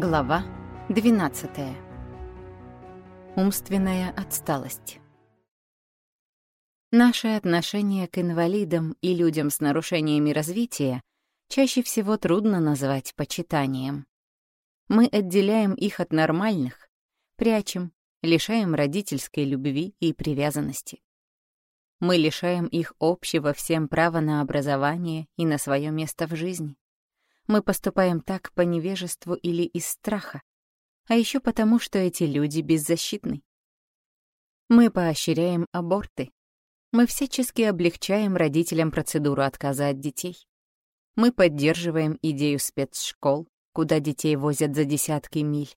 Глава 12. Умственная отсталость. Наше отношение к инвалидам и людям с нарушениями развития чаще всего трудно назвать почитанием. Мы отделяем их от нормальных, прячем, лишаем родительской любви и привязанности. Мы лишаем их общего всем права на образование и на свое место в жизни. Мы поступаем так по невежеству или из страха, а еще потому, что эти люди беззащитны. Мы поощряем аборты. Мы всячески облегчаем родителям процедуру отказа от детей. Мы поддерживаем идею спецшкол, куда детей возят за десятки миль.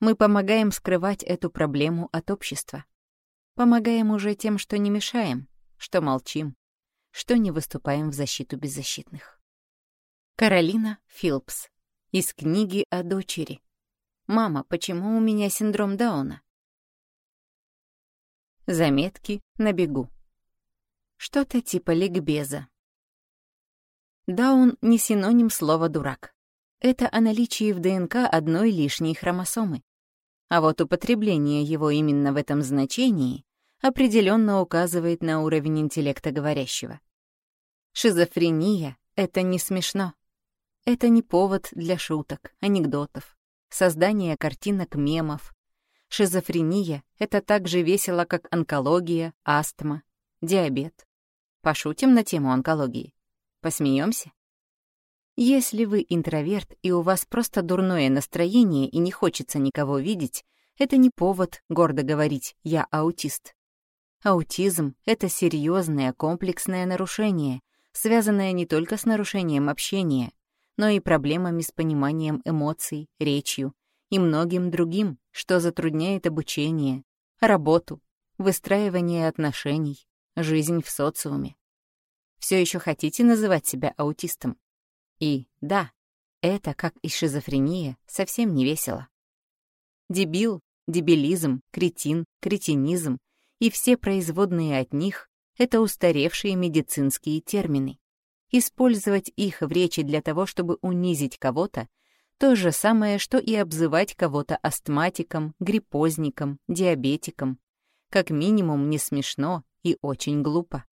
Мы помогаем скрывать эту проблему от общества. Помогаем уже тем, что не мешаем, что молчим, что не выступаем в защиту беззащитных. Каролина Филпс. Из книги о дочери. «Мама, почему у меня синдром Дауна?» Заметки на бегу. Что-то типа ликбеза. Даун не синоним слова «дурак». Это о наличии в ДНК одной лишней хромосомы. А вот употребление его именно в этом значении определенно указывает на уровень интеллекта говорящего. Шизофрения — это не смешно. Это не повод для шуток, анекдотов, создания картинок мемов. Шизофрения — это так же весело, как онкология, астма, диабет. Пошутим на тему онкологии? Посмеемся? Если вы интроверт и у вас просто дурное настроение и не хочется никого видеть, это не повод гордо говорить «я аутист». Аутизм — это серьезное комплексное нарушение, связанное не только с нарушением общения, но и проблемами с пониманием эмоций, речью и многим другим, что затрудняет обучение, работу, выстраивание отношений, жизнь в социуме. Все еще хотите называть себя аутистом? И да, это, как и шизофрения, совсем не весело. Дебил, дебилизм, кретин, кретинизм и все производные от них — это устаревшие медицинские термины. Использовать их в речи для того, чтобы унизить кого-то, то же самое, что и обзывать кого-то астматиком, гриппозником, диабетиком. Как минимум не смешно и очень глупо.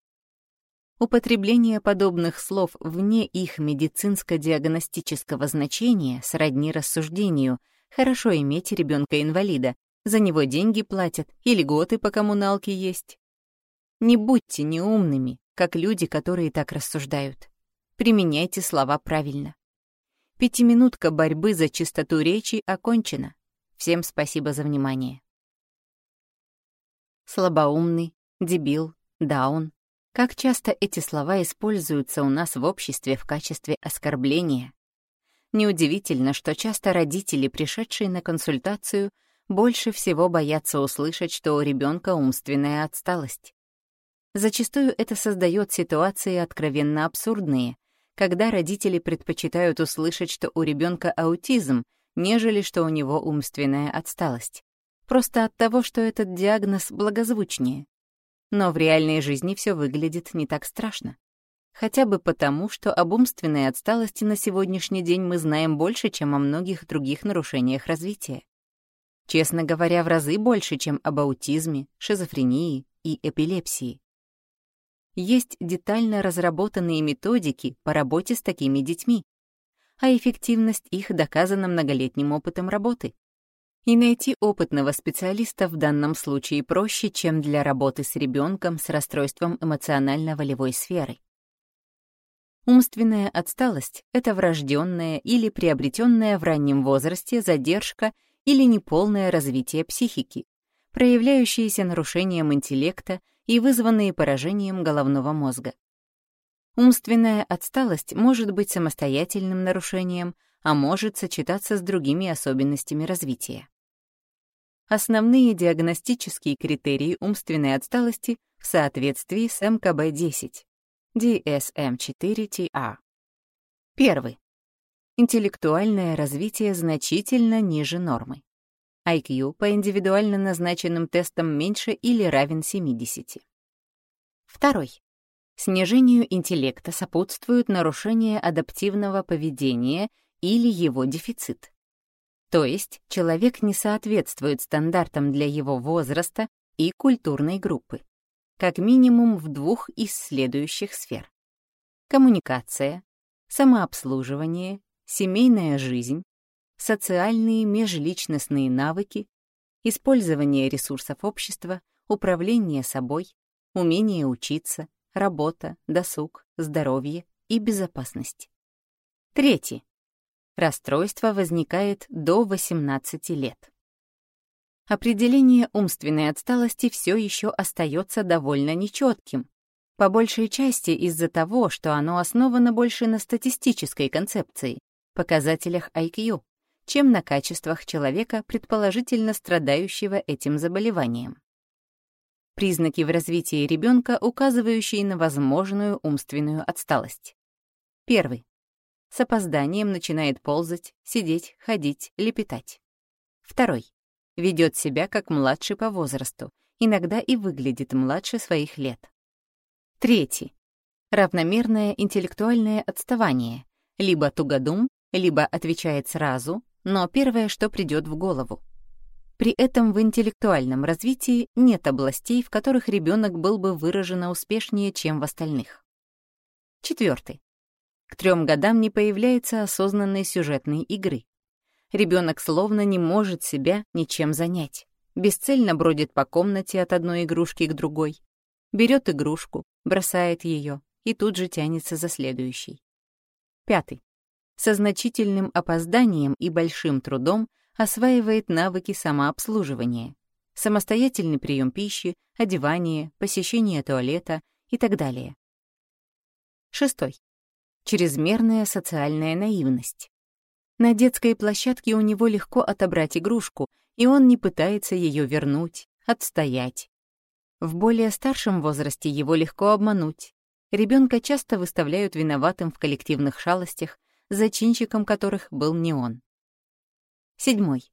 Употребление подобных слов вне их медицинско-диагностического значения сродни рассуждению «хорошо иметь ребенка-инвалида», за него деньги платят и льготы по коммуналке есть. Не будьте неумными, как люди, которые так рассуждают. Применяйте слова правильно. Пятиминутка борьбы за чистоту речи окончена. Всем спасибо за внимание. Слабоумный, дебил, даун, как часто эти слова используются у нас в обществе в качестве оскорбления? Неудивительно, что часто родители, пришедшие на консультацию, больше всего боятся услышать, что у ребенка умственная отсталость. Зачастую это создает ситуации откровенно абсурдные, когда родители предпочитают услышать, что у ребенка аутизм, нежели что у него умственная отсталость. Просто от того, что этот диагноз благозвучнее. Но в реальной жизни все выглядит не так страшно. Хотя бы потому, что об умственной отсталости на сегодняшний день мы знаем больше, чем о многих других нарушениях развития. Честно говоря, в разы больше, чем об аутизме, шизофрении и эпилепсии. Есть детально разработанные методики по работе с такими детьми, а эффективность их доказана многолетним опытом работы. И найти опытного специалиста в данном случае проще, чем для работы с ребенком с расстройством эмоционально-волевой сферы. Умственная отсталость — это врожденная или приобретенная в раннем возрасте задержка или неполное развитие психики, проявляющиеся нарушением интеллекта и вызванные поражением головного мозга. Умственная отсталость может быть самостоятельным нарушением, а может сочетаться с другими особенностями развития. Основные диагностические критерии умственной отсталости в соответствии с МКБ-10, DSM-4-TR. Первый. Интеллектуальное развитие значительно ниже нормы. IQ по индивидуально назначенным тестам меньше или равен 70. Второй. Снижению интеллекта сопутствуют нарушения адаптивного поведения или его дефицит. То есть человек не соответствует стандартам для его возраста и культурной группы, как минимум в двух из следующих сфер. Коммуникация, самообслуживание, семейная жизнь, социальные межличностные навыки, использование ресурсов общества, управление собой, умение учиться, работа, досуг, здоровье и безопасность. Третье. Расстройство возникает до 18 лет. Определение умственной отсталости все еще остается довольно нечетким, по большей части из-за того, что оно основано больше на статистической концепции, показателях IQ, чем на качествах человека, предположительно страдающего этим заболеванием. Признаки в развитии ребенка, указывающие на возможную умственную отсталость. Первый. С опозданием начинает ползать, сидеть, ходить, лепетать. Второй. Ведет себя как младший по возрасту, иногда и выглядит младше своих лет. Третий. Равномерное интеллектуальное отставание. Либо тугодум, либо отвечает сразу, но первое, что придет в голову. При этом в интеллектуальном развитии нет областей, в которых ребенок был бы выраженно успешнее, чем в остальных. Четвертый. К трем годам не появляется осознанной сюжетной игры. Ребенок словно не может себя ничем занять. Бесцельно бродит по комнате от одной игрушки к другой. Берет игрушку, бросает ее и тут же тянется за следующей. Пятый со значительным опозданием и большим трудом осваивает навыки самообслуживания, самостоятельный прием пищи, одевание, посещение туалета и так далее. Шестой. Чрезмерная социальная наивность. На детской площадке у него легко отобрать игрушку, и он не пытается ее вернуть, отстоять. В более старшем возрасте его легко обмануть. Ребенка часто выставляют виноватым в коллективных шалостях, зачинщиком которых был не он. Седьмой.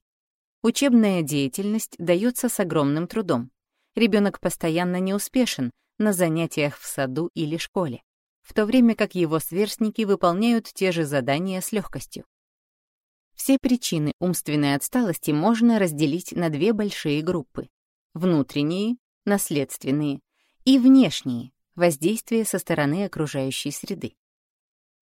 Учебная деятельность дается с огромным трудом. Ребенок постоянно неуспешен на занятиях в саду или школе, в то время как его сверстники выполняют те же задания с легкостью. Все причины умственной отсталости можно разделить на две большие группы — внутренние, наследственные, и внешние, воздействие со стороны окружающей среды.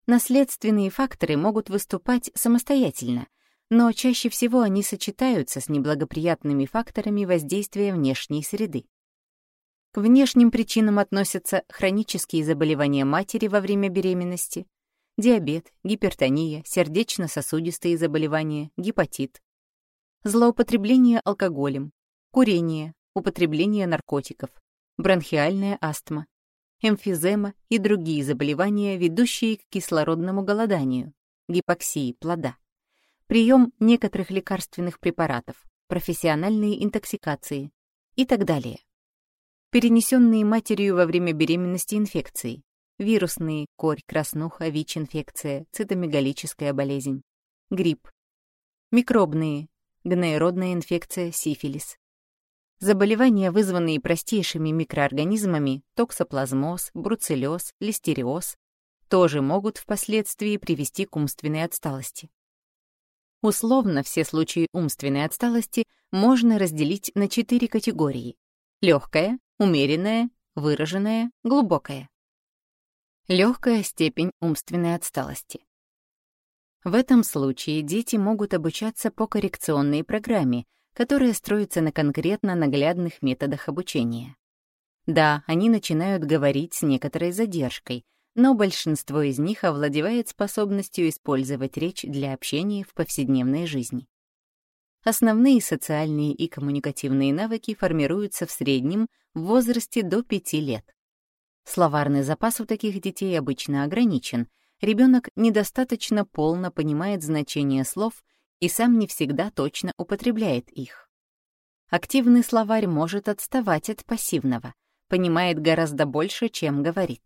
Наследственные факторы могут выступать самостоятельно, но чаще всего они сочетаются с неблагоприятными факторами воздействия внешней среды. К внешним причинам относятся хронические заболевания матери во время беременности, диабет, гипертония, сердечно-сосудистые заболевания, гепатит, злоупотребление алкоголем, курение, употребление наркотиков, бронхиальная астма, эмфизема и другие заболевания, ведущие к кислородному голоданию, гипоксии плода, прием некоторых лекарственных препаратов, профессиональные интоксикации и так далее. Перенесенные матерью во время беременности инфекции, вирусные, корь, краснуха, ВИЧ-инфекция, цитомегалическая болезнь, грипп, микробные, гноеродная инфекция, сифилис, Заболевания, вызванные простейшими микроорганизмами, токсоплазмоз, бруцеллез, листериоз, тоже могут впоследствии привести к умственной отсталости. Условно все случаи умственной отсталости можно разделить на четыре категории — легкая, умеренная, выраженная, глубокая. Легкая степень умственной отсталости. В этом случае дети могут обучаться по коррекционной программе, которая строится на конкретно наглядных методах обучения. Да, они начинают говорить с некоторой задержкой, но большинство из них овладевает способностью использовать речь для общения в повседневной жизни. Основные социальные и коммуникативные навыки формируются в среднем в возрасте до 5 лет. Словарный запас у таких детей обычно ограничен, ребенок недостаточно полно понимает значение слов и сам не всегда точно употребляет их. Активный словарь может отставать от пассивного, понимает гораздо больше, чем говорит.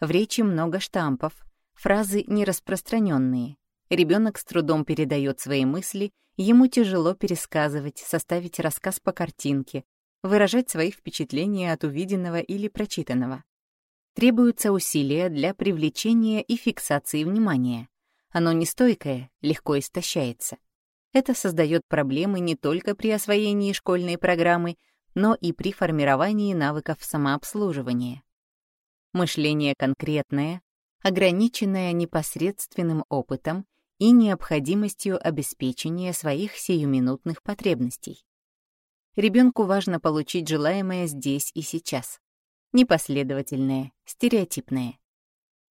В речи много штампов, фразы нераспространенные. Ребенок с трудом передает свои мысли, ему тяжело пересказывать, составить рассказ по картинке, выражать свои впечатления от увиденного или прочитанного. Требуются усилия для привлечения и фиксации внимания, оно нестойкое, легко истощается. Это создает проблемы не только при освоении школьной программы, но и при формировании навыков самообслуживания. Мышление конкретное, ограниченное непосредственным опытом и необходимостью обеспечения своих сиюминутных потребностей. Ребенку важно получить желаемое здесь и сейчас. Непоследовательное, стереотипное.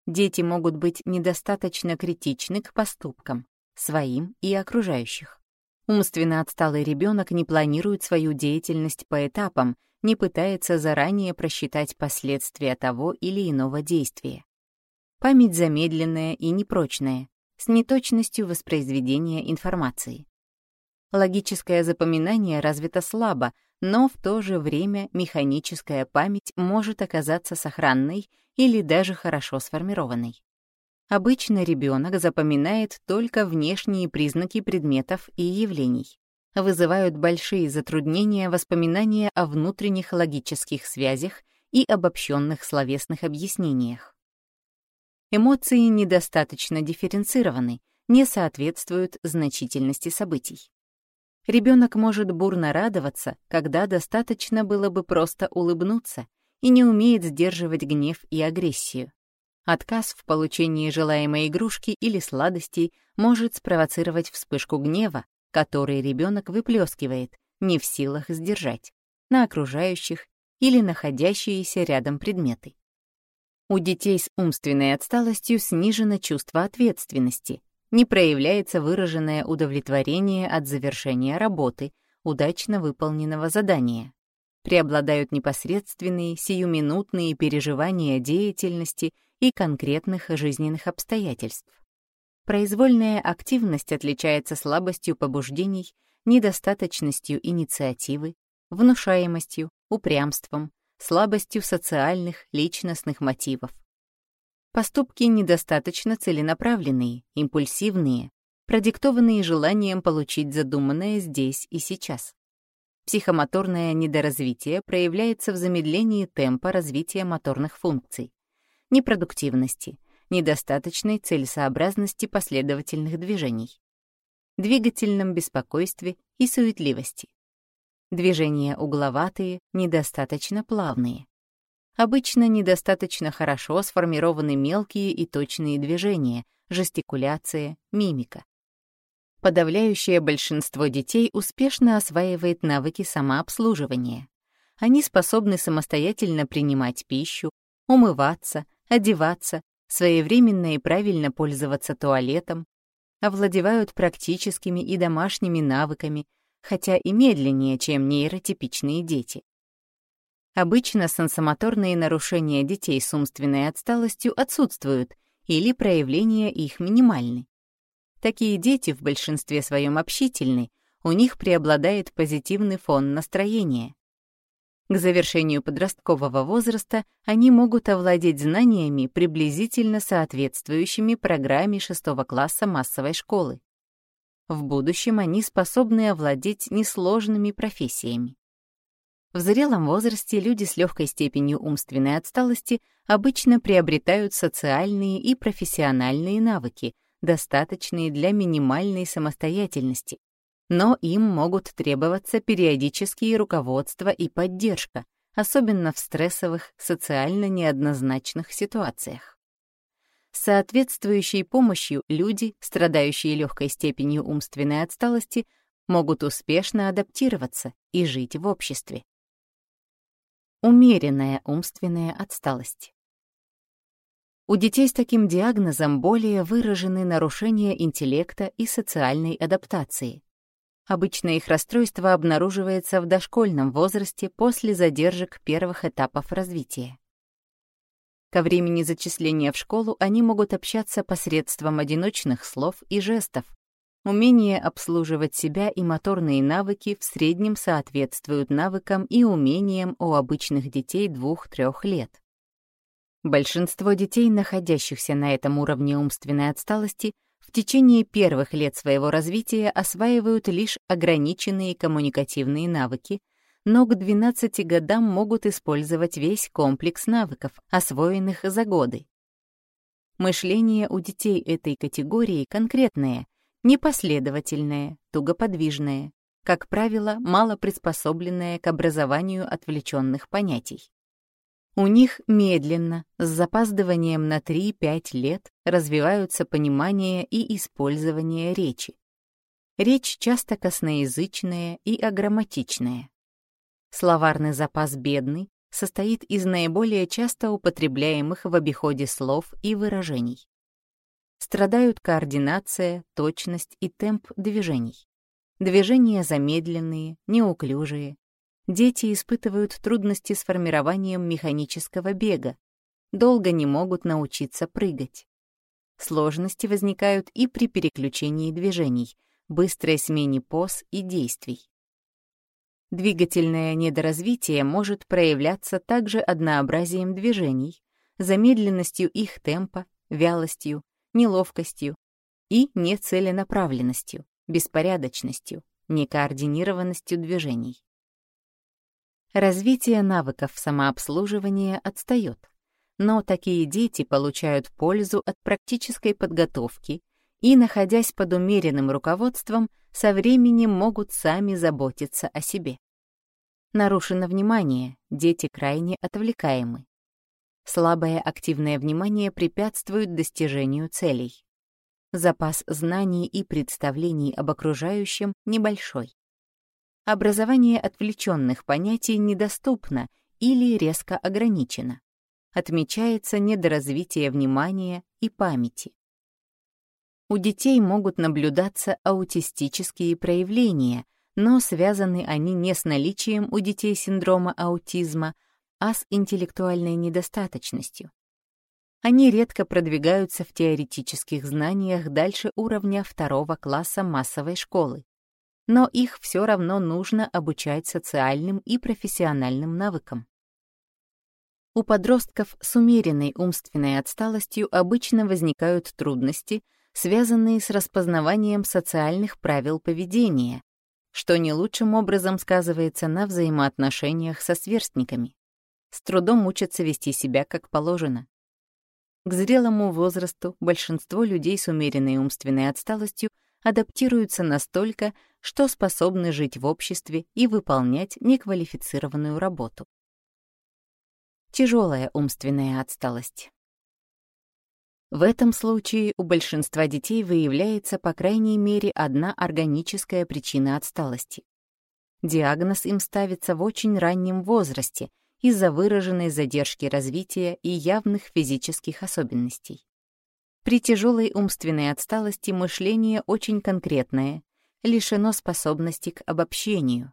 Дети могут быть недостаточно критичны к поступкам, своим и окружающих. Умственно отсталый ребенок не планирует свою деятельность по этапам, не пытается заранее просчитать последствия того или иного действия. Память замедленная и непрочная, с неточностью воспроизведения информации. Логическое запоминание развито слабо, но в то же время механическая память может оказаться сохранной или даже хорошо сформированной. Обычно ребенок запоминает только внешние признаки предметов и явлений. Вызывают большие затруднения воспоминания о внутренних логических связях и обобщенных словесных объяснениях. Эмоции недостаточно дифференцированы, не соответствуют значительности событий. Ребенок может бурно радоваться, когда достаточно было бы просто улыбнуться, и не умеет сдерживать гнев и агрессию. Отказ в получении желаемой игрушки или сладостей может спровоцировать вспышку гнева, который ребенок выплескивает, не в силах сдержать, на окружающих или находящиеся рядом предметы. У детей с умственной отсталостью снижено чувство ответственности, не проявляется выраженное удовлетворение от завершения работы, удачно выполненного задания. Преобладают непосредственные, сиюминутные переживания деятельности и конкретных жизненных обстоятельств. Произвольная активность отличается слабостью побуждений, недостаточностью инициативы, внушаемостью, упрямством, слабостью социальных, личностных мотивов. Поступки недостаточно целенаправленные, импульсивные, продиктованные желанием получить задуманное здесь и сейчас. Психомоторное недоразвитие проявляется в замедлении темпа развития моторных функций, непродуктивности, недостаточной целесообразности последовательных движений, двигательном беспокойстве и суетливости. Движения угловатые, недостаточно плавные. Обычно недостаточно хорошо сформированы мелкие и точные движения, жестикуляция, мимика. Подавляющее большинство детей успешно осваивает навыки самообслуживания. Они способны самостоятельно принимать пищу, умываться, одеваться, своевременно и правильно пользоваться туалетом, овладевают практическими и домашними навыками, хотя и медленнее, чем нейротипичные дети. Обычно сенсомоторные нарушения детей с умственной отсталостью отсутствуют или проявления их минимальны. Такие дети в большинстве своем общительны, у них преобладает позитивный фон настроения. К завершению подросткового возраста они могут овладеть знаниями, приблизительно соответствующими программе шестого класса массовой школы. В будущем они способны овладеть несложными профессиями. В зрелом возрасте люди с легкой степенью умственной отсталости обычно приобретают социальные и профессиональные навыки, достаточные для минимальной самостоятельности, но им могут требоваться периодические руководство и поддержка, особенно в стрессовых, социально неоднозначных ситуациях. С соответствующей помощью люди, страдающие легкой степенью умственной отсталости, могут успешно адаптироваться и жить в обществе. Умеренная умственная отсталость. У детей с таким диагнозом более выражены нарушения интеллекта и социальной адаптации. Обычно их расстройство обнаруживается в дошкольном возрасте после задержек первых этапов развития. Ко времени зачисления в школу они могут общаться посредством одиночных слов и жестов, Умение обслуживать себя и моторные навыки в среднем соответствуют навыкам и умениям у обычных детей 2-3 лет. Большинство детей, находящихся на этом уровне умственной отсталости, в течение первых лет своего развития осваивают лишь ограниченные коммуникативные навыки, но к 12 годам могут использовать весь комплекс навыков, освоенных за годы. Мышление у детей этой категории конкретное, непоследовательное, тугоподвижное, как правило, мало приспособленное к образованию отвлеченных понятий. У них медленно, с запаздыванием на 3-5 лет, развиваются понимание и использование речи. Речь часто косноязычная и аграмматичная. Словарный запас бедный, состоит из наиболее часто употребляемых в обиходе слов и выражений. Страдают координация, точность и темп движений. Движения замедленные, неуклюжие. Дети испытывают трудности с формированием механического бега, долго не могут научиться прыгать. Сложности возникают и при переключении движений, быстрой смене поз и действий. Двигательное недоразвитие может проявляться также однообразием движений, замедленностью их темпа, вялостью, неловкостью и нецеленаправленностью, беспорядочностью, некоординированностью движений. Развитие навыков самообслуживания отстает, но такие дети получают пользу от практической подготовки и, находясь под умеренным руководством, со временем могут сами заботиться о себе. Нарушено внимание, дети крайне отвлекаемы. Слабое активное внимание препятствует достижению целей. Запас знаний и представлений об окружающем небольшой. Образование отвлеченных понятий недоступно или резко ограничено. Отмечается недоразвитие внимания и памяти. У детей могут наблюдаться аутистические проявления, но связаны они не с наличием у детей синдрома аутизма, а с интеллектуальной недостаточностью. Они редко продвигаются в теоретических знаниях дальше уровня второго класса массовой школы. Но их все равно нужно обучать социальным и профессиональным навыкам. У подростков с умеренной умственной отсталостью обычно возникают трудности связанные с распознаванием социальных правил поведения, что не лучшим образом сказывается на взаимоотношениях со сверстниками. С трудом учатся вести себя как положено. К зрелому возрасту большинство людей с умеренной умственной отсталостью адаптируются настолько, что способны жить в обществе и выполнять неквалифицированную работу. Тяжелая умственная отсталость. В этом случае у большинства детей выявляется по крайней мере одна органическая причина отсталости. Диагноз им ставится в очень раннем возрасте из-за выраженной задержки развития и явных физических особенностей. При тяжелой умственной отсталости мышление очень конкретное, лишено способности к обобщению.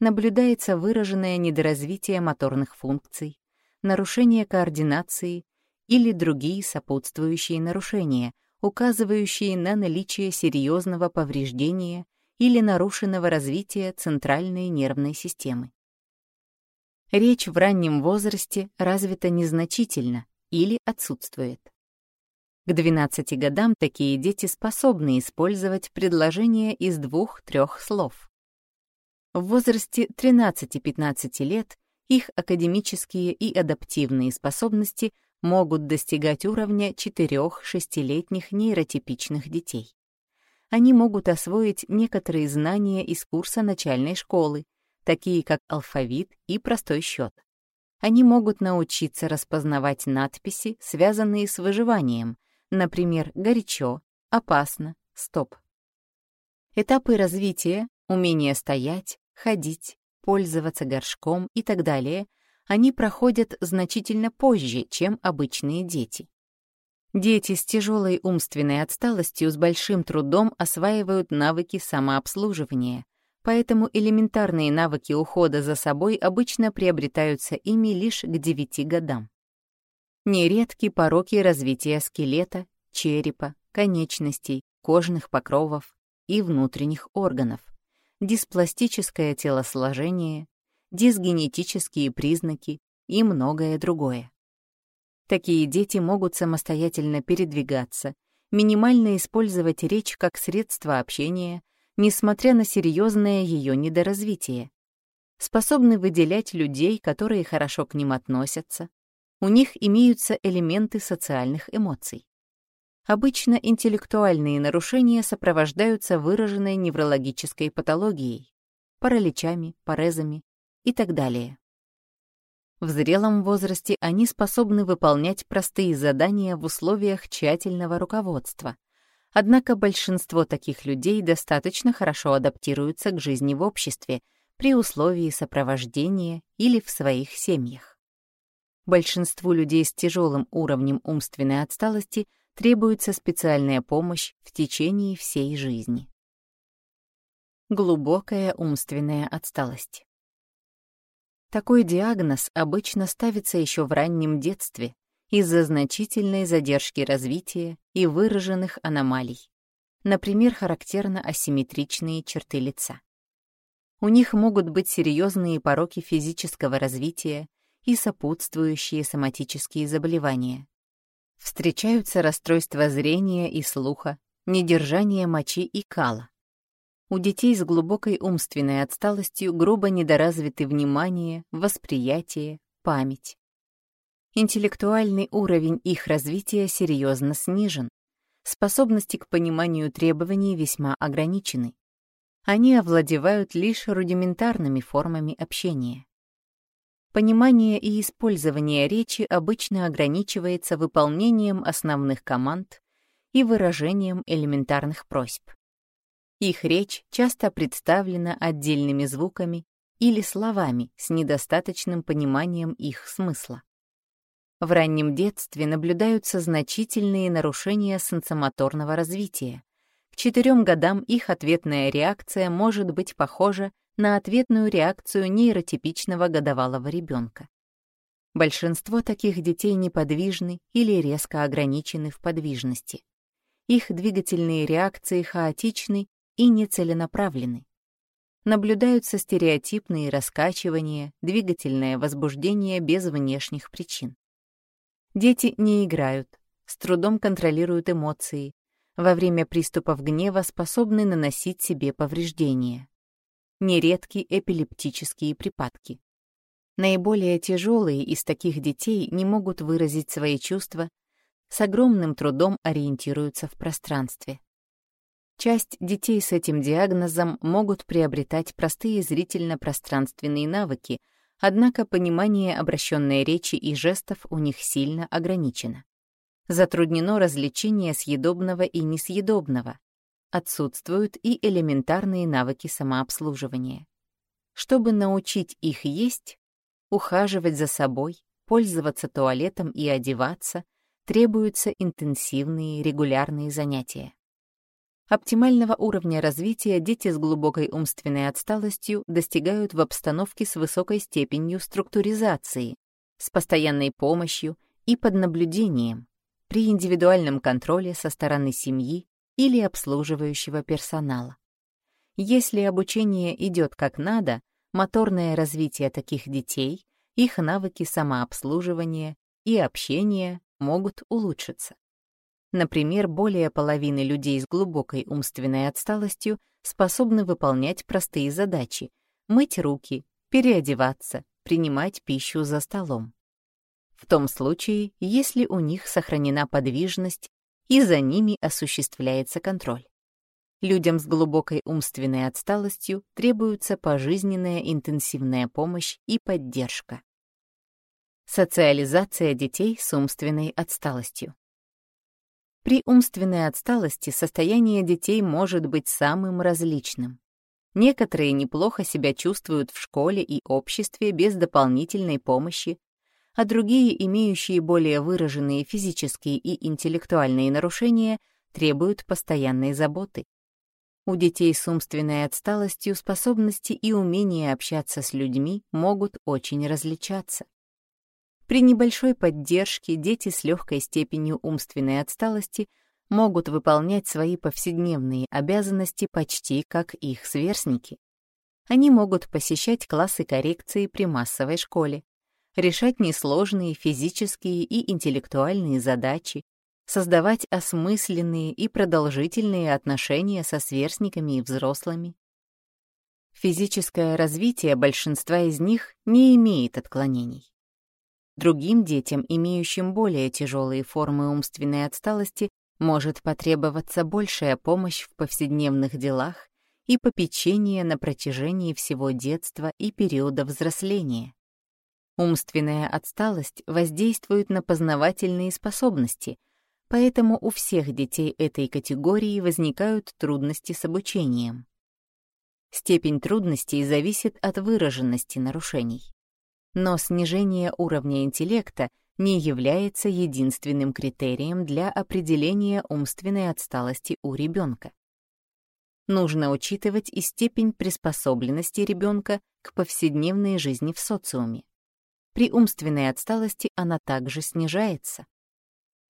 Наблюдается выраженное недоразвитие моторных функций, нарушение координации, или другие сопутствующие нарушения, указывающие на наличие серьезного повреждения или нарушенного развития центральной нервной системы. Речь в раннем возрасте развита незначительно или отсутствует. К 12 годам такие дети способны использовать предложения из двух-трех слов. В возрасте 13-15 лет их академические и адаптивные способности могут достигать уровня 4-6-летних нейротипичных детей. Они могут освоить некоторые знания из курса начальной школы, такие как алфавит и простой счет. Они могут научиться распознавать надписи, связанные с выживанием, например, «горячо», «опасно», «стоп». Этапы развития, умение стоять, ходить, пользоваться горшком и так далее они проходят значительно позже, чем обычные дети. Дети с тяжелой умственной отсталостью с большим трудом осваивают навыки самообслуживания, поэтому элементарные навыки ухода за собой обычно приобретаются ими лишь к 9 годам. Нередки пороки развития скелета, черепа, конечностей, кожных покровов и внутренних органов, диспластическое телосложение, дисгенетические признаки и многое другое. Такие дети могут самостоятельно передвигаться, минимально использовать речь как средство общения, несмотря на серьезное ее недоразвитие. Способны выделять людей, которые хорошо к ним относятся. У них имеются элементы социальных эмоций. Обычно интеллектуальные нарушения сопровождаются выраженной неврологической патологией, параличами, парезами и так далее. В зрелом возрасте они способны выполнять простые задания в условиях тщательного руководства. Однако большинство таких людей достаточно хорошо адаптируются к жизни в обществе при условии сопровождения или в своих семьях. Большинству людей с тяжелым уровнем умственной отсталости требуется специальная помощь в течение всей жизни. Глубокая умственная отсталость. Такой диагноз обычно ставится еще в раннем детстве из-за значительной задержки развития и выраженных аномалий. Например, характерно асимметричные черты лица. У них могут быть серьезные пороки физического развития и сопутствующие соматические заболевания. Встречаются расстройства зрения и слуха, недержание мочи и кала, у детей с глубокой умственной отсталостью грубо недоразвиты внимание, восприятие, память. Интеллектуальный уровень их развития серьезно снижен. Способности к пониманию требований весьма ограничены. Они овладевают лишь рудиментарными формами общения. Понимание и использование речи обычно ограничивается выполнением основных команд и выражением элементарных просьб. Их речь часто представлена отдельными звуками или словами с недостаточным пониманием их смысла. В раннем детстве наблюдаются значительные нарушения сенсомоторного развития. К четырем годам их ответная реакция может быть похожа на ответную реакцию нейротипичного годовалого ребенка. Большинство таких детей неподвижны или резко ограничены в подвижности. Их двигательные реакции хаотичны и нецеленаправлены. Наблюдаются стереотипные раскачивания, двигательное возбуждение без внешних причин. Дети не играют, с трудом контролируют эмоции, во время приступов гнева способны наносить себе повреждения. Нередки эпилептические припадки. Наиболее тяжелые из таких детей не могут выразить свои чувства, с огромным трудом ориентируются в пространстве. Часть детей с этим диагнозом могут приобретать простые зрительно-пространственные навыки, однако понимание обращенной речи и жестов у них сильно ограничено. Затруднено развлечение съедобного и несъедобного. Отсутствуют и элементарные навыки самообслуживания. Чтобы научить их есть, ухаживать за собой, пользоваться туалетом и одеваться, требуются интенсивные регулярные занятия. Оптимального уровня развития дети с глубокой умственной отсталостью достигают в обстановке с высокой степенью структуризации, с постоянной помощью и под наблюдением, при индивидуальном контроле со стороны семьи или обслуживающего персонала. Если обучение идет как надо, моторное развитие таких детей, их навыки самообслуживания и общения могут улучшиться. Например, более половины людей с глубокой умственной отсталостью способны выполнять простые задачи — мыть руки, переодеваться, принимать пищу за столом. В том случае, если у них сохранена подвижность и за ними осуществляется контроль. Людям с глубокой умственной отсталостью требуется пожизненная интенсивная помощь и поддержка. Социализация детей с умственной отсталостью. При умственной отсталости состояние детей может быть самым различным. Некоторые неплохо себя чувствуют в школе и обществе без дополнительной помощи, а другие, имеющие более выраженные физические и интеллектуальные нарушения, требуют постоянной заботы. У детей с умственной отсталостью способности и умение общаться с людьми могут очень различаться. При небольшой поддержке дети с легкой степенью умственной отсталости могут выполнять свои повседневные обязанности почти как их сверстники. Они могут посещать классы коррекции при массовой школе, решать несложные физические и интеллектуальные задачи, создавать осмысленные и продолжительные отношения со сверстниками и взрослыми. Физическое развитие большинства из них не имеет отклонений. Другим детям, имеющим более тяжелые формы умственной отсталости, может потребоваться большая помощь в повседневных делах и попечение на протяжении всего детства и периода взросления. Умственная отсталость воздействует на познавательные способности, поэтому у всех детей этой категории возникают трудности с обучением. Степень трудностей зависит от выраженности нарушений. Но снижение уровня интеллекта не является единственным критерием для определения умственной отсталости у ребенка. Нужно учитывать и степень приспособленности ребенка к повседневной жизни в социуме. При умственной отсталости она также снижается.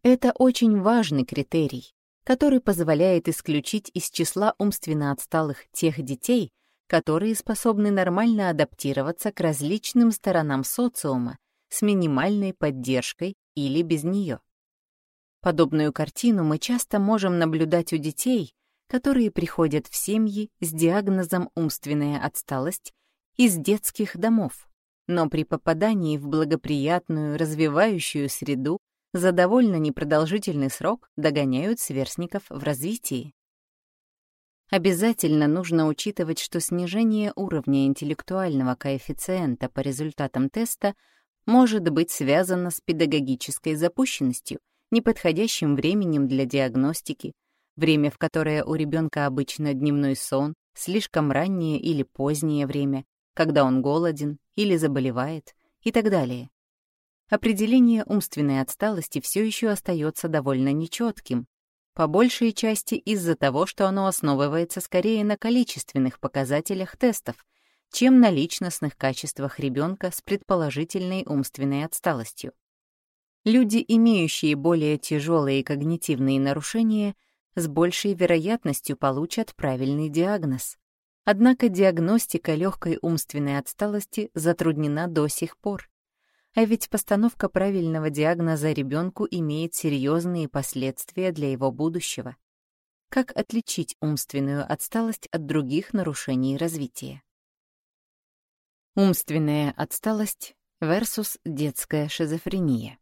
Это очень важный критерий, который позволяет исключить из числа умственно отсталых тех детей, которые способны нормально адаптироваться к различным сторонам социума с минимальной поддержкой или без нее. Подобную картину мы часто можем наблюдать у детей, которые приходят в семьи с диагнозом умственная отсталость из детских домов, но при попадании в благоприятную, развивающую среду за довольно непродолжительный срок догоняют сверстников в развитии. Обязательно нужно учитывать, что снижение уровня интеллектуального коэффициента по результатам теста может быть связано с педагогической запущенностью, неподходящим временем для диагностики, время, в которое у ребенка обычно дневной сон, слишком раннее или позднее время, когда он голоден или заболевает и так далее. Определение умственной отсталости все еще остается довольно нечетким, по большей части из-за того, что оно основывается скорее на количественных показателях тестов, чем на личностных качествах ребенка с предположительной умственной отсталостью. Люди, имеющие более тяжелые когнитивные нарушения, с большей вероятностью получат правильный диагноз. Однако диагностика легкой умственной отсталости затруднена до сих пор. А ведь постановка правильного диагноза ребенку имеет серьезные последствия для его будущего. Как отличить умственную отсталость от других нарушений развития? Умственная отсталость versus детская шизофрения.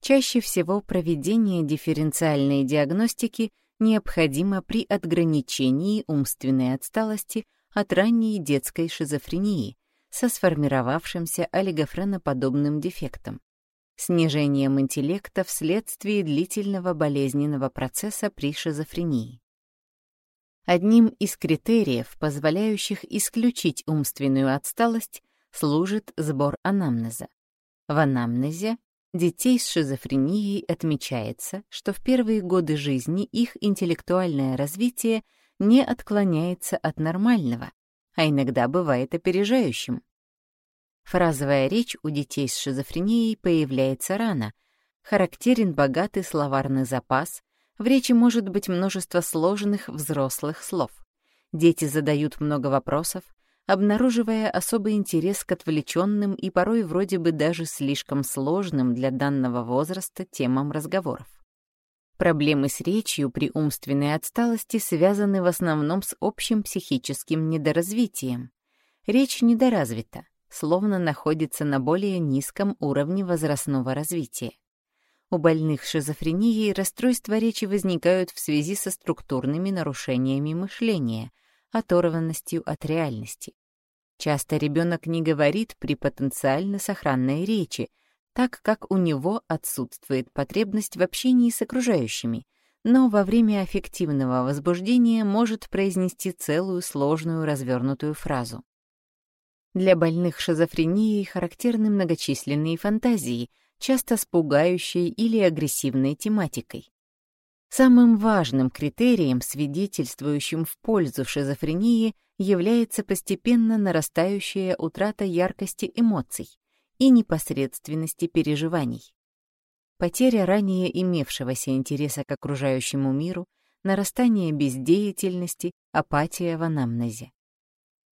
Чаще всего проведение дифференциальной диагностики необходимо при отграничении умственной отсталости от ранней детской шизофрении со сформировавшимся олигофреноподобным дефектом, снижением интеллекта вследствие длительного болезненного процесса при шизофрении. Одним из критериев, позволяющих исключить умственную отсталость, служит сбор анамнеза. В анамнезе детей с шизофренией отмечается, что в первые годы жизни их интеллектуальное развитие не отклоняется от нормального, а иногда бывает опережающим. Фразовая речь у детей с шизофренией появляется рано, характерен богатый словарный запас, в речи может быть множество сложных взрослых слов. Дети задают много вопросов, обнаруживая особый интерес к отвлеченным и порой вроде бы даже слишком сложным для данного возраста темам разговоров. Проблемы с речью при умственной отсталости связаны в основном с общим психическим недоразвитием. Речь недоразвита, словно находится на более низком уровне возрастного развития. У больных шизофренией расстройства речи возникают в связи со структурными нарушениями мышления — оторванностью от реальности. Часто ребенок не говорит при потенциально сохранной речи, так как у него отсутствует потребность в общении с окружающими, но во время аффективного возбуждения может произнести целую сложную развернутую фразу. Для больных шизофренией характерны многочисленные фантазии, часто с пугающей или агрессивной тематикой. Самым важным критерием, свидетельствующим в пользу шизофрении, является постепенно нарастающая утрата яркости эмоций и непосредственности переживаний. Потеря ранее имевшегося интереса к окружающему миру, нарастание бездеятельности, апатия в анамнезе.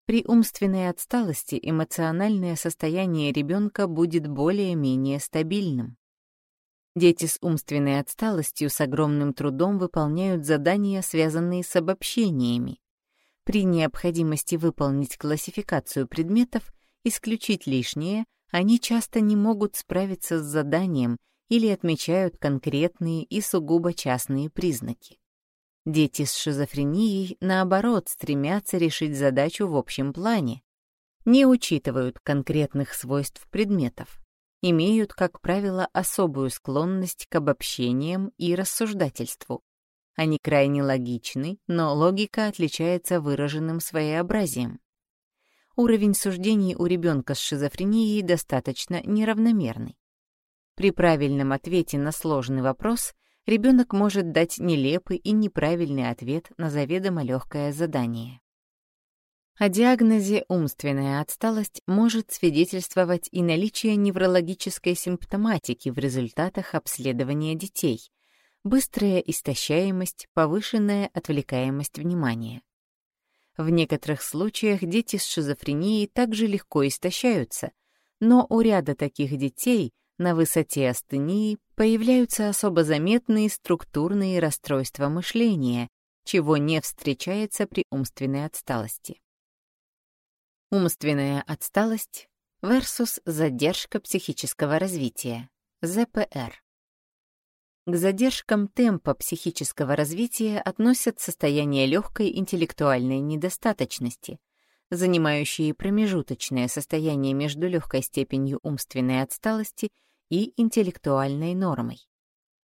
При умственной отсталости эмоциональное состояние ребенка будет более-менее стабильным. Дети с умственной отсталостью с огромным трудом выполняют задания, связанные с обобщениями. При необходимости выполнить классификацию предметов, исключить лишнее, они часто не могут справиться с заданием или отмечают конкретные и сугубо частные признаки. Дети с шизофренией, наоборот, стремятся решить задачу в общем плане, не учитывают конкретных свойств предметов, имеют, как правило, особую склонность к обобщениям и рассуждательству. Они крайне логичны, но логика отличается выраженным своеобразием. Уровень суждений у ребенка с шизофренией достаточно неравномерный. При правильном ответе на сложный вопрос ребенок может дать нелепый и неправильный ответ на заведомо легкое задание. О диагнозе «умственная отсталость» может свидетельствовать и наличие неврологической симптоматики в результатах обследования детей, быстрая истощаемость, повышенная отвлекаемость внимания. В некоторых случаях дети с шизофренией также легко истощаются, но у ряда таких детей на высоте астении появляются особо заметные структурные расстройства мышления, чего не встречается при умственной отсталости. Умственная отсталость versus задержка психического развития, ЗПР. К задержкам темпа психического развития относят состояние легкой интеллектуальной недостаточности, занимающие промежуточное состояние между легкой степенью умственной отсталости и интеллектуальной нормой.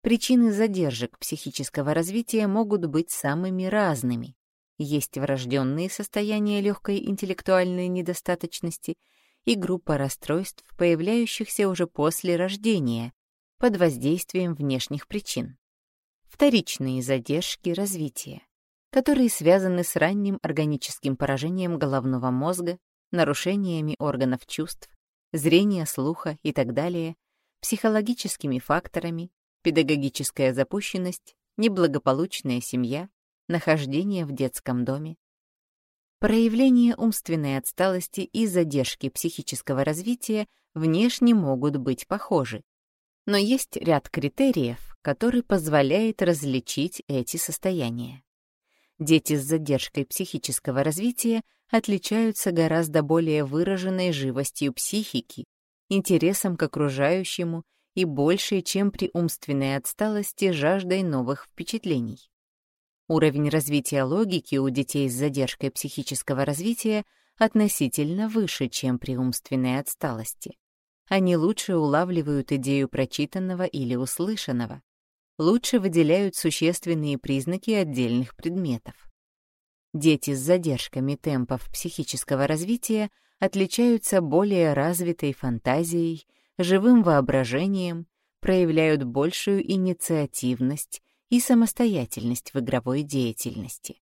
Причины задержек психического развития могут быть самыми разными, есть врожденные состояния легкой интеллектуальной недостаточности и группа расстройств, появляющихся уже после рождения, под воздействием внешних причин. Вторичные задержки развития, которые связаны с ранним органическим поражением головного мозга, нарушениями органов чувств, зрения, слуха и так далее, психологическими факторами, педагогическая запущенность, неблагополучная семья, нахождение в детском доме, проявление умственной отсталости и задержки психического развития внешне могут быть похожи, но есть ряд критериев, который позволяет различить эти состояния. Дети с задержкой психического развития отличаются гораздо более выраженной живостью психики, интересом к окружающему и большей, чем при умственной отсталости, жаждой новых впечатлений. Уровень развития логики у детей с задержкой психического развития относительно выше, чем при умственной отсталости. Они лучше улавливают идею прочитанного или услышанного, лучше выделяют существенные признаки отдельных предметов. Дети с задержками темпов психического развития отличаются более развитой фантазией, живым воображением, проявляют большую инициативность, и самостоятельность в игровой деятельности.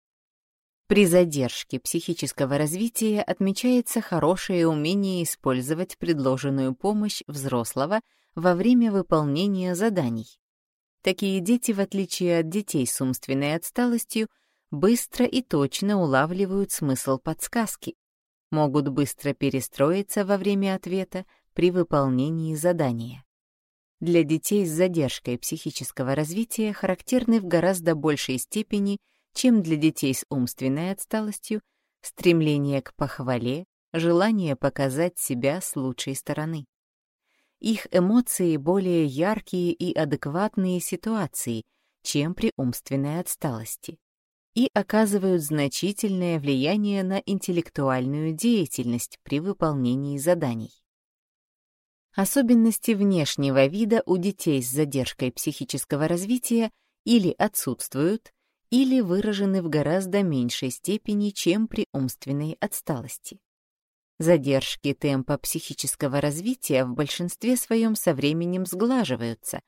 При задержке психического развития отмечается хорошее умение использовать предложенную помощь взрослого во время выполнения заданий. Такие дети, в отличие от детей с умственной отсталостью, быстро и точно улавливают смысл подсказки, могут быстро перестроиться во время ответа при выполнении задания для детей с задержкой психического развития характерны в гораздо большей степени, чем для детей с умственной отсталостью, стремление к похвале, желание показать себя с лучшей стороны. Их эмоции более яркие и адекватные ситуации, чем при умственной отсталости, и оказывают значительное влияние на интеллектуальную деятельность при выполнении заданий. Особенности внешнего вида у детей с задержкой психического развития или отсутствуют, или выражены в гораздо меньшей степени, чем при умственной отсталости. Задержки темпа психического развития в большинстве своем со временем сглаживаются,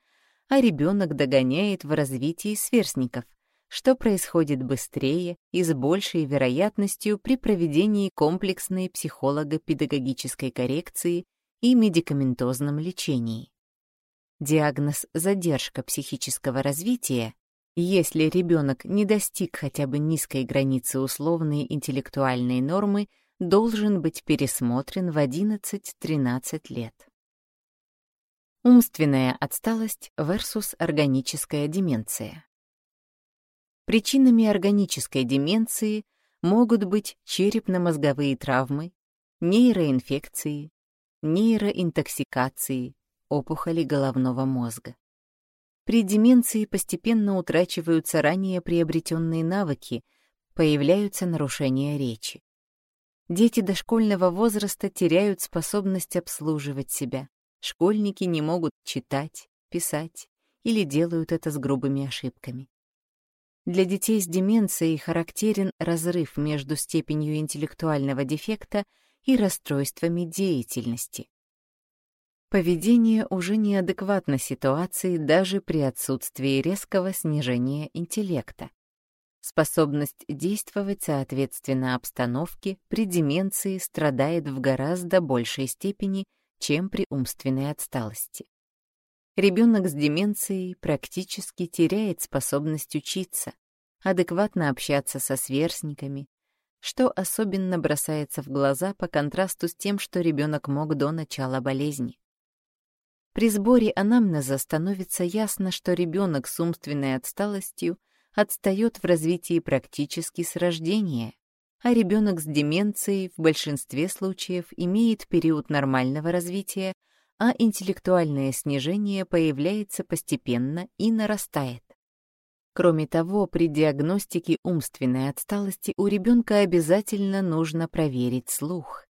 а ребенок догоняет в развитии сверстников, что происходит быстрее и с большей вероятностью при проведении комплексной психолого-педагогической коррекции и медикаментозном лечении. Диагноз «задержка психического развития» если ребенок не достиг хотя бы низкой границы условной интеллектуальной нормы, должен быть пересмотрен в 11-13 лет. Умственная отсталость versus органическая деменция. Причинами органической деменции могут быть черепно-мозговые травмы, нейроинфекции, нейроинтоксикации, опухоли головного мозга. При деменции постепенно утрачиваются ранее приобретенные навыки, появляются нарушения речи. Дети дошкольного возраста теряют способность обслуживать себя. Школьники не могут читать, писать или делают это с грубыми ошибками. Для детей с деменцией характерен разрыв между степенью интеллектуального дефекта и расстройствами деятельности. Поведение уже неадекватно ситуации даже при отсутствии резкого снижения интеллекта. Способность действовать соответственно обстановке при деменции страдает в гораздо большей степени, чем при умственной отсталости. Ребенок с деменцией практически теряет способность учиться, адекватно общаться со сверстниками, что особенно бросается в глаза по контрасту с тем, что ребенок мог до начала болезни. При сборе анамнеза становится ясно, что ребенок с умственной отсталостью отстает в развитии практически с рождения, а ребенок с деменцией в большинстве случаев имеет период нормального развития, а интеллектуальное снижение появляется постепенно и нарастает. Кроме того, при диагностике умственной отсталости у ребенка обязательно нужно проверить слух.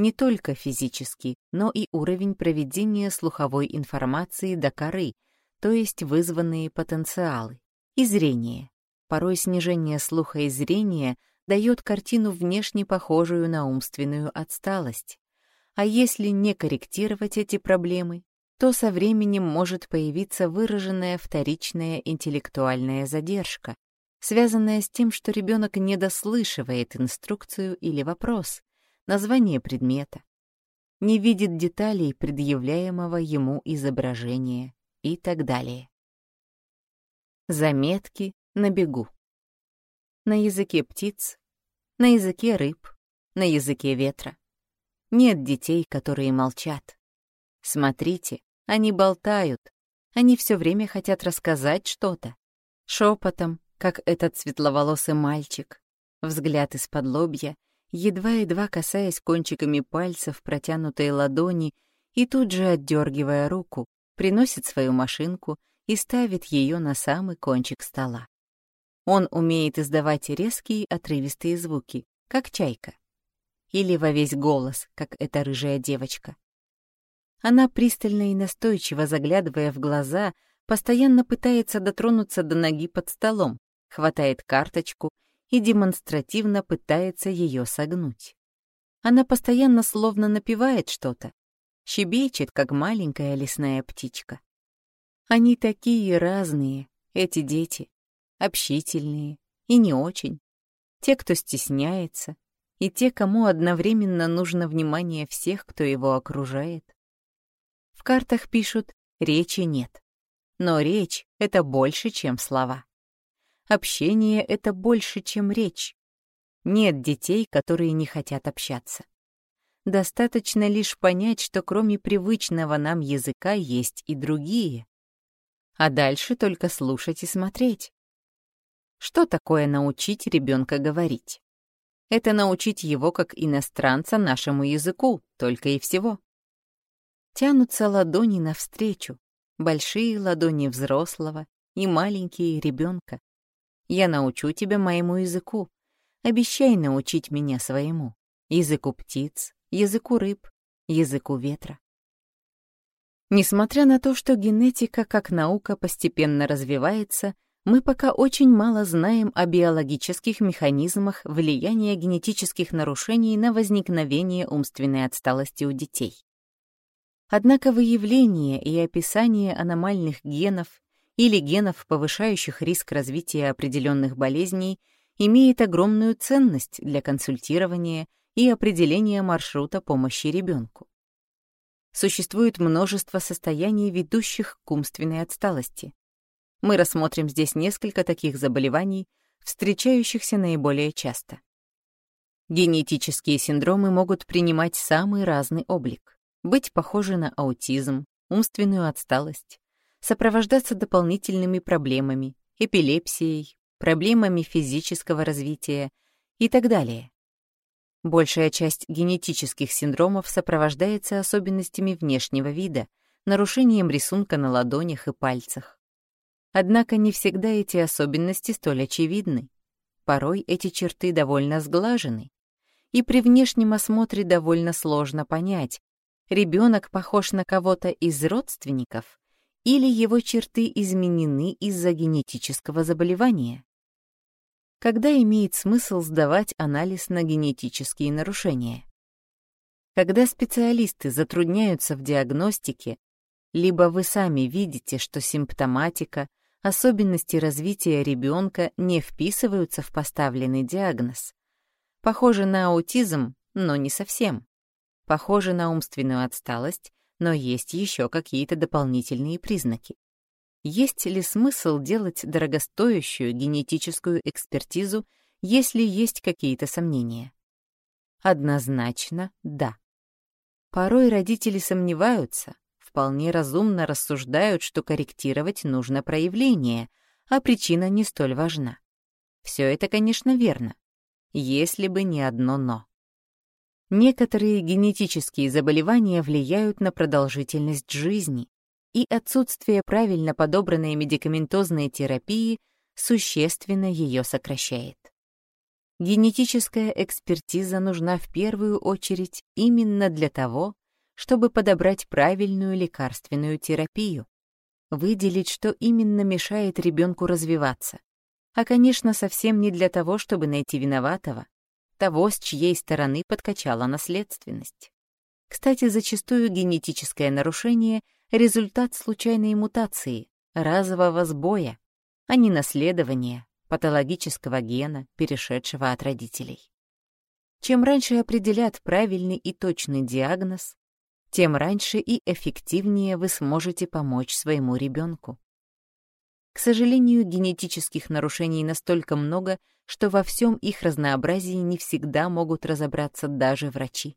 Не только физически, но и уровень проведения слуховой информации до коры, то есть вызванные потенциалы, и зрение. Порой снижение слуха и зрения дает картину внешне похожую на умственную отсталость. А если не корректировать эти проблемы, то со временем может появиться выраженная вторичная интеллектуальная задержка, связанная с тем, что ребенок не дослышивает инструкцию или вопрос, название предмета, не видит деталей предъявляемого ему изображения и так далее. Заметки на бегу. На языке птиц, на языке рыб, на языке ветра. Нет детей, которые молчат. Смотрите, они болтают. Они все время хотят рассказать что-то. Шепотом, как этот светловолосый мальчик. Взгляд из-под лобья, едва-едва касаясь кончиками пальцев протянутой ладони и тут же отдергивая руку, приносит свою машинку и ставит ее на самый кончик стола. Он умеет издавать резкие отрывистые звуки, как чайка. Или во весь голос, как эта рыжая девочка. Она, пристально и настойчиво заглядывая в глаза, постоянно пытается дотронуться до ноги под столом, хватает карточку и демонстративно пытается ее согнуть. Она постоянно словно напевает что-то, щебечет, как маленькая лесная птичка. Они такие разные, эти дети, общительные и не очень. Те, кто стесняется, и те, кому одновременно нужно внимание всех, кто его окружает. В картах пишут «речи нет». Но речь — это больше, чем слова. Общение — это больше, чем речь. Нет детей, которые не хотят общаться. Достаточно лишь понять, что кроме привычного нам языка есть и другие. А дальше только слушать и смотреть. Что такое научить ребенка говорить? Это научить его как иностранца нашему языку, только и всего. Тянутся ладони навстречу, большие ладони взрослого и маленькие ребенка. Я научу тебя моему языку. Обещай научить меня своему. Языку птиц, языку рыб, языку ветра. Несмотря на то, что генетика как наука постепенно развивается, мы пока очень мало знаем о биологических механизмах влияния генетических нарушений на возникновение умственной отсталости у детей. Однако выявление и описание аномальных генов или генов, повышающих риск развития определенных болезней, имеет огромную ценность для консультирования и определения маршрута помощи ребенку. Существует множество состояний, ведущих к умственной отсталости. Мы рассмотрим здесь несколько таких заболеваний, встречающихся наиболее часто. Генетические синдромы могут принимать самый разный облик быть похожей на аутизм, умственную отсталость, сопровождаться дополнительными проблемами, эпилепсией, проблемами физического развития и так далее. Большая часть генетических синдромов сопровождается особенностями внешнего вида, нарушением рисунка на ладонях и пальцах. Однако не всегда эти особенности столь очевидны. Порой эти черты довольно сглажены, и при внешнем осмотре довольно сложно понять, ребенок похож на кого-то из родственников или его черты изменены из-за генетического заболевания. Когда имеет смысл сдавать анализ на генетические нарушения? Когда специалисты затрудняются в диагностике, либо вы сами видите, что симптоматика, особенности развития ребенка не вписываются в поставленный диагноз. Похоже на аутизм, но не совсем. Похоже на умственную отсталость, но есть еще какие-то дополнительные признаки. Есть ли смысл делать дорогостоящую генетическую экспертизу, если есть какие-то сомнения? Однозначно да. Порой родители сомневаются, вполне разумно рассуждают, что корректировать нужно проявление, а причина не столь важна. Все это, конечно, верно, если бы не одно «но». Некоторые генетические заболевания влияют на продолжительность жизни, и отсутствие правильно подобранной медикаментозной терапии существенно ее сокращает. Генетическая экспертиза нужна в первую очередь именно для того, чтобы подобрать правильную лекарственную терапию, выделить, что именно мешает ребенку развиваться. А, конечно, совсем не для того, чтобы найти виноватого, того, с чьей стороны подкачала наследственность. Кстати, зачастую генетическое нарушение — результат случайной мутации, разового сбоя, а не наследования, патологического гена, перешедшего от родителей. Чем раньше определят правильный и точный диагноз, тем раньше и эффективнее вы сможете помочь своему ребенку. К сожалению, генетических нарушений настолько много, что во всем их разнообразии не всегда могут разобраться даже врачи.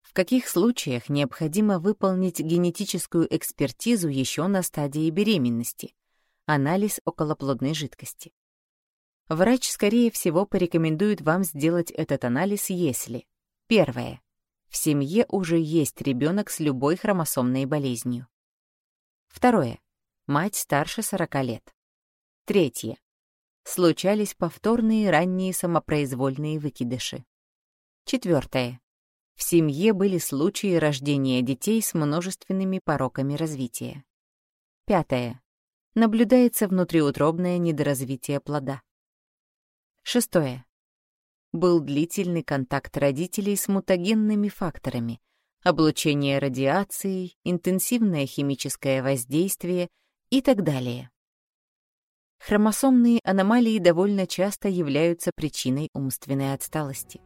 В каких случаях необходимо выполнить генетическую экспертизу еще на стадии беременности, анализ околоплодной жидкости? Врач, скорее всего, порекомендует вам сделать этот анализ, если Первое. В семье уже есть ребенок с любой хромосомной болезнью. Второе. Мать старше 40 лет. Третье. Случались повторные ранние самопроизвольные выкидыши. Четвертое. В семье были случаи рождения детей с множественными пороками развития. Пятое. Наблюдается внутриутробное недоразвитие плода. Шестое был длительный контакт родителей с мутагенными факторами, облучение радиацией, интенсивное химическое воздействие и так далее. Хромосомные аномалии довольно часто являются причиной умственной отсталости.